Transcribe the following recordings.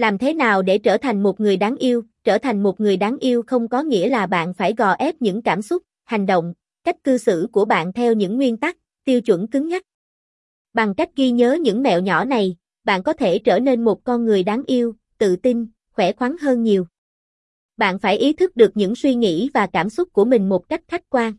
Làm thế nào để trở thành một người đáng yêu? Trở thành một người đáng yêu không có nghĩa là bạn phải gò ép những cảm xúc, hành động, cách cư xử của bạn theo những nguyên tắc, tiêu chuẩn cứng nhắc. Bằng cách ghi nhớ những mẹo nhỏ này, bạn có thể trở nên một con người đáng yêu, tự tin, khỏe khoắn hơn nhiều. Bạn phải ý thức được những suy nghĩ và cảm xúc của mình một cách khách quan.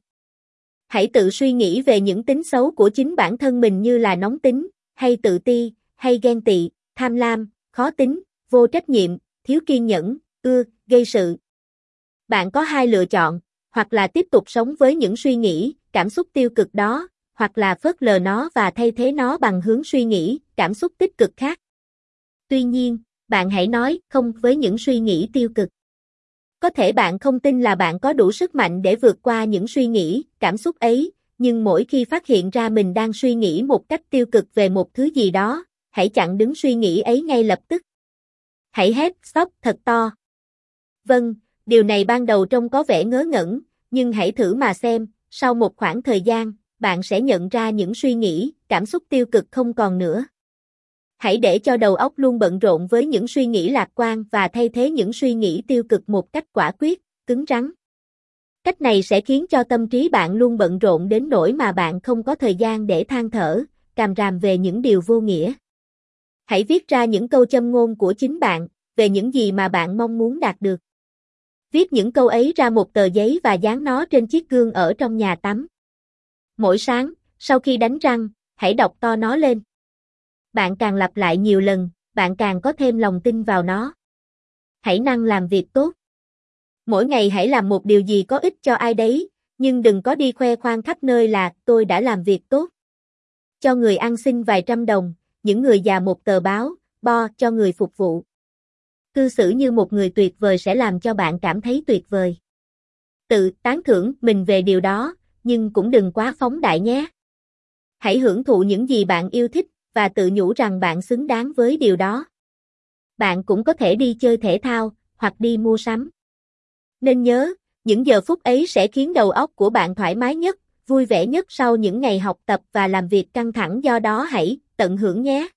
Hãy tự suy nghĩ về những tính xấu của chính bản thân mình như là nóng tính, hay tự ti, hay ghen tị, tham lam, khó tính, vô trách nhiệm, thiếu kiên nhẫn, ưa, gây sự. Bạn có hai lựa chọn, hoặc là tiếp tục sống với những suy nghĩ, cảm xúc tiêu cực đó, hoặc là phớt lờ nó và thay thế nó bằng hướng suy nghĩ, cảm xúc tích cực khác. Tuy nhiên, bạn hãy nói không với những suy nghĩ tiêu cực. Có thể bạn không tin là bạn có đủ sức mạnh để vượt qua những suy nghĩ, cảm xúc ấy, nhưng mỗi khi phát hiện ra mình đang suy nghĩ một cách tiêu cực về một thứ gì đó, hãy chặn đứng suy nghĩ ấy ngay lập tức. Hãy hét stop thật to. Vâng, điều này ban đầu trông có vẻ ngớ ngẩn, nhưng hãy thử mà xem, sau một khoảng thời gian, bạn sẽ nhận ra những suy nghĩ, cảm xúc tiêu cực không còn nữa. Hãy để cho đầu óc luôn bận rộn với những suy nghĩ lạc quan và thay thế những suy nghĩ tiêu cực một cách quả quyết, cứng rắn. Cách này sẽ khiến cho tâm trí bạn luôn bận rộn đến nỗi mà bạn không có thời gian để than thở, càm ràm về những điều vô nghĩa. Hãy viết ra những câu châm ngôn của chính bạn, về những gì mà bạn mong muốn đạt được. Viết những câu ấy ra một tờ giấy và dán nó trên chiếc gương ở trong nhà tắm. Mỗi sáng, sau khi đánh răng, hãy đọc to nó lên. Bạn càng lặp lại nhiều lần, bạn càng có thêm lòng tin vào nó. Hãy năng làm việc tốt. Mỗi ngày hãy làm một điều gì có ích cho ai đấy, nhưng đừng có đi khoe khoang khắp nơi là tôi đã làm việc tốt. Cho người ăn xin vài trăm đồng, những người già một tờ báo, bo cho người phục vụ. Cư xử như một người tuyệt vời sẽ làm cho bạn cảm thấy tuyệt vời. Tự tán thưởng mình về điều đó, nhưng cũng đừng quá phóng đại nhé. Hãy hưởng thụ những gì bạn yêu thích và tự nhủ rằng bạn xứng đáng với điều đó. Bạn cũng có thể đi chơi thể thao hoặc đi mua sắm. Nên nhớ, những giờ phút ấy sẽ khiến đầu óc của bạn thoải mái nhất, vui vẻ nhất sau những ngày học tập và làm việc căng thẳng do đó hãy tận hưởng nhé.